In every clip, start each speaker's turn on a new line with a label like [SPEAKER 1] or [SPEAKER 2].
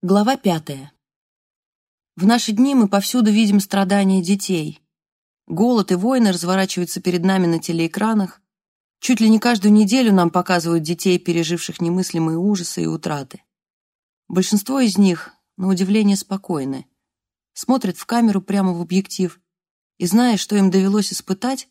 [SPEAKER 1] Глава пятая. В наши дни мы повсюду видим страдания детей. Голод и войны разворачиваются перед нами на телеэкранах. Чуть ли не каждую неделю нам показывают детей, переживших немыслимые ужасы и утраты. Большинство из них, на удивление, спокойны. Смотрят в камеру прямо в объектив и, зная, что им довелось испытать,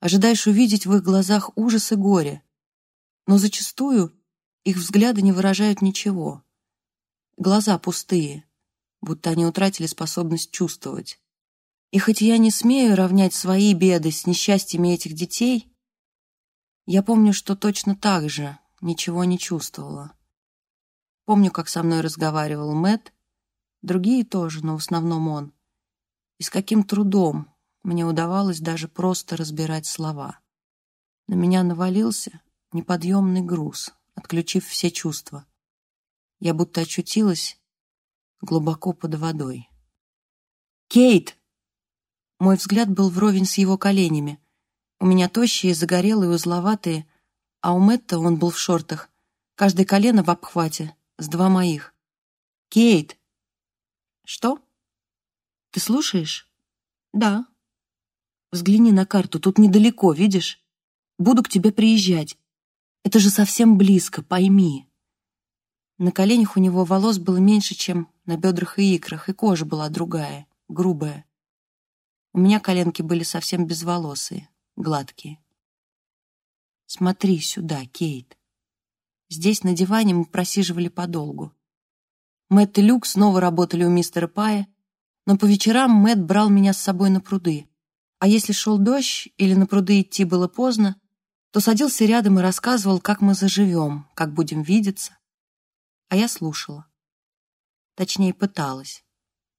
[SPEAKER 1] ожидаешь увидеть в их глазах ужас и горе. Но зачастую их взгляды не выражают ничего. Глаза пустые, будто они утратили способность чувствовать. И хоть я не смею равнять свои беды с несчастьями этих детей, я помню, что точно так же ничего не чувствовала. Помню, как со мной разговаривал Мэт, другие тоже, но в основном он. И с каким трудом мне удавалось даже просто разбирать слова. На меня навалился неподъемный груз, отключив все чувства. Я будто очутилась глубоко под водой. «Кейт!» Мой взгляд был вровень с его коленями. У меня тощие, загорелые, узловатые, а у Мэтта он был в шортах. Каждое колено в обхвате, с два моих. «Кейт!» «Что? Ты слушаешь?» «Да». «Взгляни на карту, тут недалеко, видишь? Буду к тебе приезжать. Это же совсем близко, пойми». На коленях у него волос было меньше, чем на бедрах и икрах, и кожа была другая, грубая. У меня коленки были совсем безволосые, гладкие. «Смотри сюда, Кейт». Здесь на диване мы просиживали подолгу. Мэтт и Люк снова работали у мистера Пая, но по вечерам Мэтт брал меня с собой на пруды. А если шел дождь или на пруды идти было поздно, то садился рядом и рассказывал, как мы заживем, как будем видеться, а я слушала. Точнее, пыталась.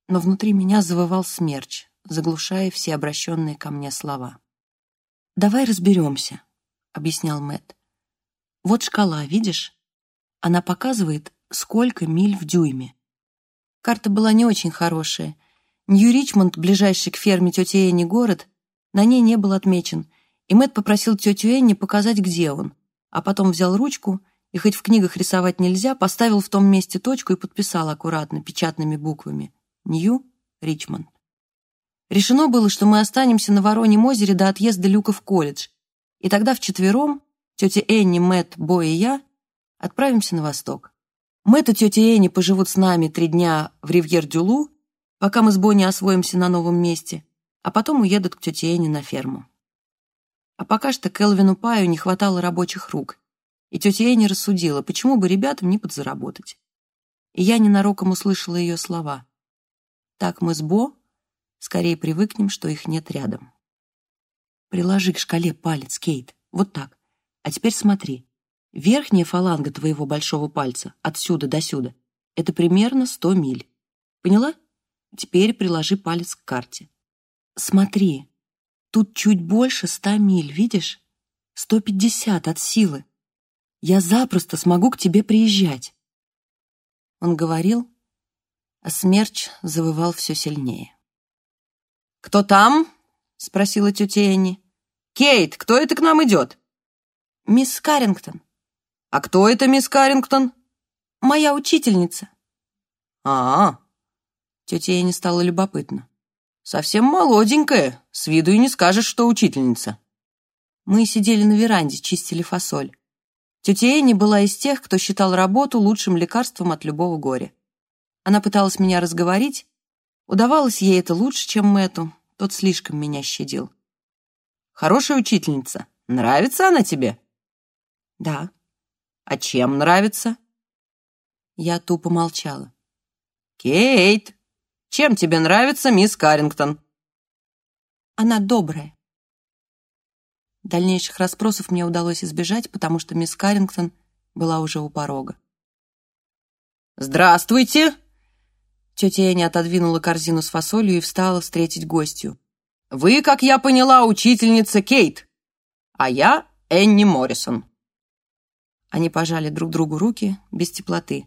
[SPEAKER 1] Но внутри меня завывал смерч, заглушая все обращенные ко мне слова. «Давай разберемся», — объяснял Мэт. «Вот шкала, видишь? Она показывает, сколько миль в дюйме. Карта была не очень хорошая. Нью-Ричмонд, ближайший к ферме тети Энни город, на ней не был отмечен, и Мэт попросил тетю Энни показать, где он, а потом взял ручку и хоть в книгах рисовать нельзя, поставил в том месте точку и подписал аккуратно, печатными буквами. Нью Ричмонд. Решено было, что мы останемся на Вороньем озере до отъезда Люка в колледж, и тогда вчетвером, тетя Энни, Мэтт, Бо и я, отправимся на восток. Мэтт и тетя Энни поживут с нами три дня в Ривьер-Дюлу, пока мы с Бонни освоимся на новом месте, а потом уедут к тете Энни на ферму. А пока что Келвину Паю не хватало рабочих рук, и тетя Эни рассудила, почему бы ребятам не подзаработать. И я ненароком услышала ее слова. Так мы с Бо скорее привыкнем, что их нет рядом. Приложи к шкале палец, Кейт, вот так. А теперь смотри. Верхняя фаланга твоего большого пальца, отсюда до сюда, это примерно 100 миль. Поняла? Теперь приложи палец к карте. Смотри, тут чуть больше 100 миль, видишь? 150 от силы. Я запросто смогу к тебе приезжать. Он говорил, а смерч завывал все сильнее. «Кто там?» — спросила тетя Энни. «Кейт, кто это к нам идет?» «Мисс Каррингтон». «А кто это мисс Каррингтон?» «Моя учительница». «А-а». Тетя Энни стала любопытна. «Совсем молоденькая, с виду и не скажешь, что учительница». Мы сидели на веранде, чистили фасоль. Тетя Энни была из тех, кто считал работу лучшим лекарством от любого горя. Она пыталась меня разговорить. Удавалось ей это лучше, чем Мэту. Тот слишком меня щадил. «Хорошая учительница. Нравится она тебе?» «Да». «А чем нравится?» Я тупо молчала. «Кейт, чем тебе нравится мисс Каррингтон?» «Она добрая. Дальнейших расспросов мне удалось избежать, потому что мисс Каррингтон была уже у порога. «Здравствуйте!» Тетя Энни отодвинула корзину с фасолью и встала встретить гостью. «Вы, как я поняла, учительница Кейт, а я Энни Моррисон». Они пожали друг другу руки без теплоты.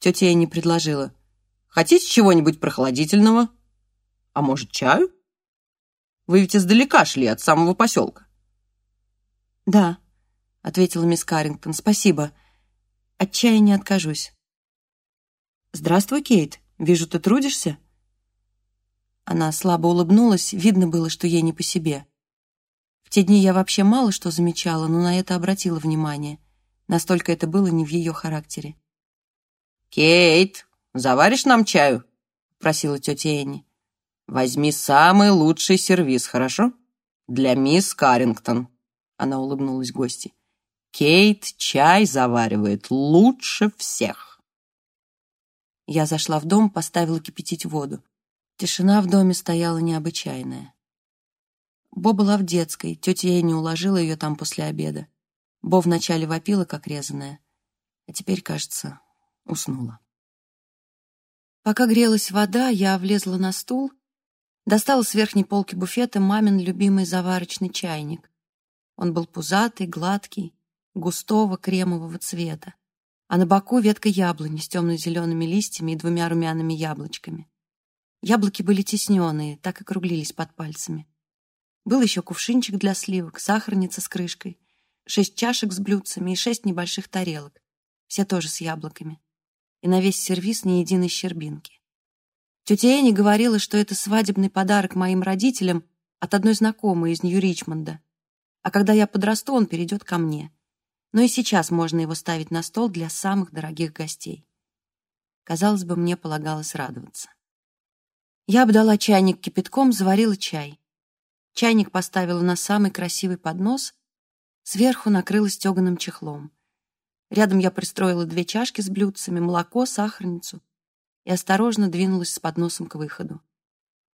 [SPEAKER 1] Тетя Энни предложила. «Хотите чего-нибудь прохладительного? А может, чаю? Вы ведь издалека шли, от самого поселка». «Да», — ответила мисс Каррингтон, — «спасибо. От чая не откажусь». «Здравствуй, Кейт. Вижу, ты трудишься?» Она слабо улыбнулась, видно было, что ей не по себе. В те дни я вообще мало что замечала, но на это обратила внимание. Настолько это было не в ее характере.
[SPEAKER 2] «Кейт, заваришь нам чаю?» — просила тетя Энни. «Возьми самый лучший сервиз, хорошо? Для мисс Каррингтон». Она улыбнулась гости. «Кейт чай заваривает лучше всех».
[SPEAKER 1] Я зашла в дом, поставила кипятить воду. Тишина в доме стояла необычайная. Бо была в детской, тетя Энни уложила ее там после обеда. Бо вначале вопила, как резаная, а теперь, кажется, уснула. Пока грелась вода, я влезла на стул, достала с верхней полки буфета мамин любимый заварочный чайник. Он был пузатый, гладкий, густого кремового цвета, а на боку ветка яблони с темно-зелеными листьями и двумя румяными яблочками. Яблоки были тесненные, так и круглились под пальцами. Был еще кувшинчик для сливок, сахарница с крышкой, шесть чашек с блюдцами и шесть небольших тарелок, все тоже с яблоками. И на весь сервиз ни единой щербинки. Тетя Энни говорила, что это свадебный подарок моим родителям от одной знакомой из Нью-Ричмонда. А когда я подрасту, он перейдет ко мне. Но и сейчас можно его ставить на стол для самых дорогих гостей. Казалось бы, мне полагалось радоваться. Я обдала чайник кипятком, заварила чай. Чайник поставила на самый красивый поднос, сверху накрыла стеганым чехлом. Рядом я пристроила две чашки с блюдцами, молоко, сахарницу и осторожно двинулась с подносом к выходу.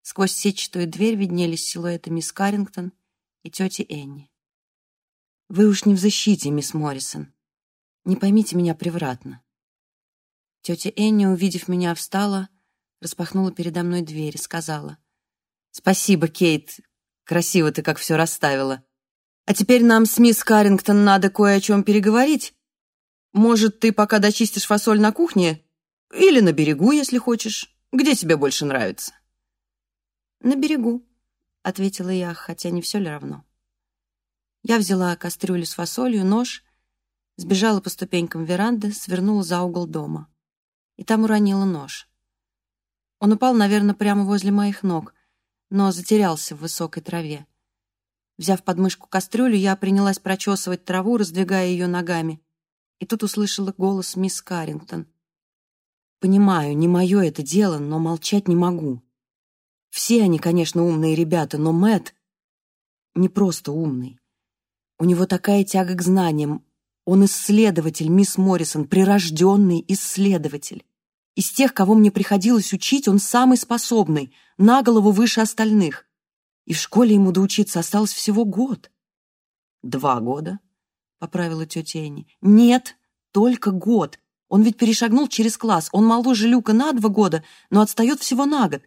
[SPEAKER 1] Сквозь сетчатую дверь виднелись силуэты мисс Каррингтон и тети Энни. «Вы уж не в защите, мисс Моррисон. Не поймите меня превратно». Тетя Энни, увидев меня, встала, распахнула передо мной дверь и сказала. «Спасибо, Кейт. Красиво ты как все расставила. А теперь нам с мисс Каррингтон надо кое о чем переговорить. Может, ты пока дочистишь фасоль на кухне? Или на берегу, если хочешь. Где тебе больше нравится?» «На берегу», — ответила я, хотя не все ли равно. Я взяла кастрюлю с фасолью, нож, сбежала по ступенькам веранды, свернула за угол дома. И там уронила нож. Он упал, наверное, прямо возле моих ног, но затерялся в высокой траве. Взяв подмышку кастрюлю, я принялась прочесывать траву, раздвигая ее ногами. И тут услышала голос мисс Каррингтон. «Понимаю, не мое это дело, но молчать не могу. Все они, конечно, умные ребята, но Мэт не просто умный. У него такая тяга к знаниям. Он исследователь, мисс Моррисон, прирожденный исследователь. Из тех, кого мне приходилось учить, он самый способный, на голову выше остальных. И в школе ему доучиться осталось всего год. «Два года», — поправила тетя Энни. «Нет, только год. Он ведь перешагнул через класс. Он моложе Люка на два года, но отстает всего на год.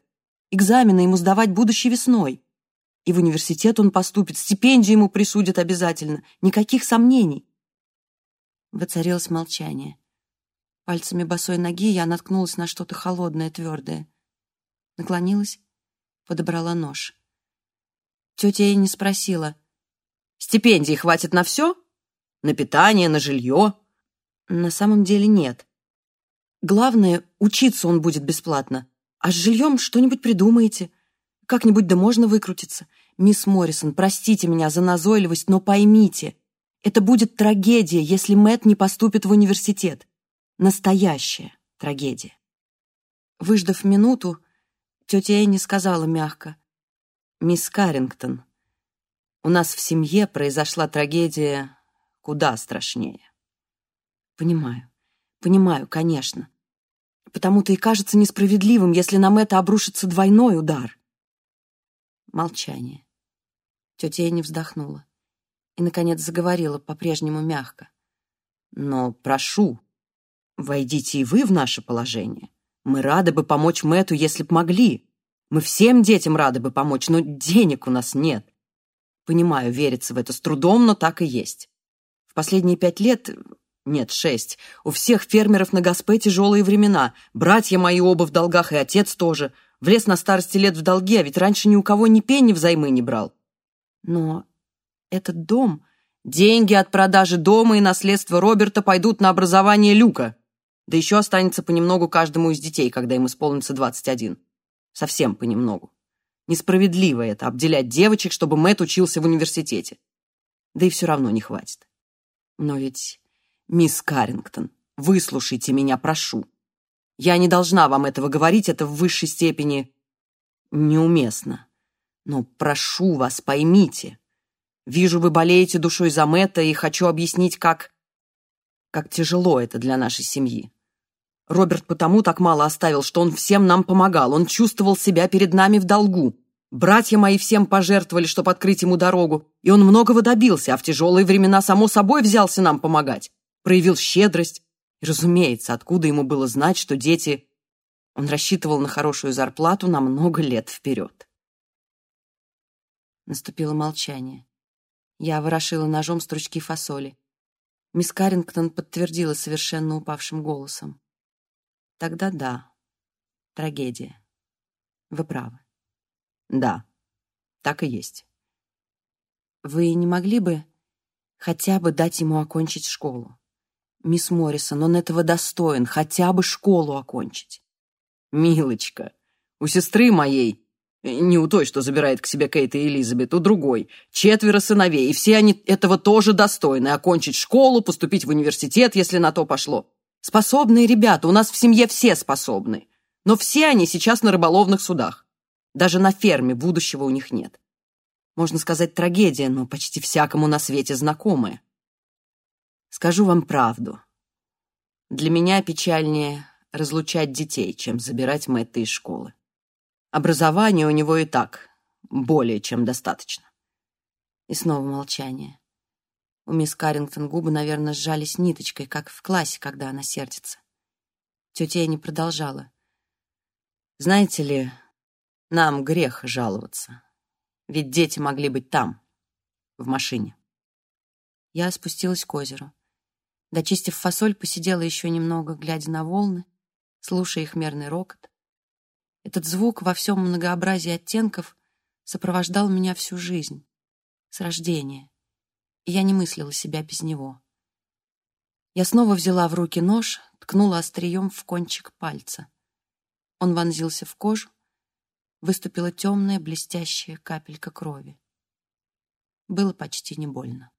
[SPEAKER 1] Экзамены ему сдавать будущей весной. И в университет он поступит, стипендию ему присудят обязательно. Никаких сомнений». Воцарилось молчание. Пальцами босой ноги я наткнулась на что-то холодное, твердое. Наклонилась, подобрала нож. Тетя ей не спросила. «Стипендии хватит на все? На питание, на жилье?» На самом деле нет. Главное, учиться он будет бесплатно. А с жильем что-нибудь придумаете. Как-нибудь да можно выкрутиться. Мисс Моррисон, простите меня за назойливость, но поймите, это будет трагедия, если Мэт не поступит в университет. Настоящая трагедия. Выждав минуту, тетя Энни сказала мягко. «Мисс Каррингтон, у нас в семье произошла трагедия куда страшнее». «Понимаю, понимаю, конечно. Потому-то и кажется несправедливым, если нам это обрушится двойной удар». Молчание. Тетя Энни вздохнула и, наконец, заговорила по-прежнему мягко. «Но прошу, Войдите и вы в наше положение. Мы рады бы помочь Мэту, если б могли. Мы всем детям рады бы помочь, но денег у нас нет. Понимаю, верится в это с трудом, но так и есть. В последние пять лет, нет, шесть, у всех фермеров на Гаспе тяжелые времена. Братья мои оба в долгах, и отец тоже. Влез на старости лет в долги, а ведь раньше ни у кого ни пенни взаймы не брал. Но этот дом... Деньги от продажи дома и наследства Роберта пойдут на образование Люка.
[SPEAKER 2] Да еще останется понемногу каждому из детей, когда им исполнится 21. Совсем понемногу. Несправедливо это, обделять девочек, чтобы Мэтт учился в университете. Да и все равно не хватит. Но ведь, мисс Каррингтон, выслушайте меня, прошу. Я не должна вам этого говорить, это в высшей степени неуместно. Но прошу вас, поймите. Вижу, вы болеете душой за Мэтта, и хочу объяснить, как... как тяжело это для нашей семьи. Роберт потому так мало оставил, что он всем нам помогал. Он чувствовал себя перед нами в долгу. Братья мои всем пожертвовали, чтобы открыть ему дорогу, и он многого добился, а в тяжелые времена, само собой, взялся нам помогать. Проявил щедрость. И, разумеется, откуда ему было знать, что дети... Он рассчитывал на хорошую зарплату на много лет вперед. Наступило молчание. Я ворошила ножом стручки фасоли. Мисс Каррингтон подтвердила совершенно упавшим голосом. Тогда да, трагедия. Вы правы. Да, так и есть. Вы не могли бы хотя бы дать ему окончить школу? Мисс Моррисон, он этого достоин, хотя бы школу окончить. Милочка, у сестры моей не у той, что забирает к себе Кейт и Элизабет, у другой. Четверо сыновей, и все они этого тоже достойны. Окончить школу, поступить в университет, если на то пошло. Способные ребята, у нас в семье все способны. Но все они сейчас на рыболовных судах. Даже на ферме будущего у них нет. Можно сказать, трагедия, но почти всякому на свете знакомая. Скажу вам правду. Для меня печальнее разлучать детей, чем забирать Мэтта из школы. Образования у него и так более чем достаточно. И снова молчание. У мисс Каррингтон губы, наверное, сжались ниточкой, как в классе, когда она сердится. Тетя Энни продолжала. «Знаете ли, нам грех жаловаться. Ведь дети могли быть там, в машине». Я спустилась к озеру. Дочистив фасоль, посидела еще немного, глядя на волны, слушая их мерный рокот. Этот звук во всем многообразии оттенков сопровождал меня всю жизнь, с рождения, и я не мыслила себя без него. Я снова взяла в руки нож, ткнула острием в кончик пальца. Он вонзился в кожу, выступила темная блестящая капелька крови. Было почти не больно.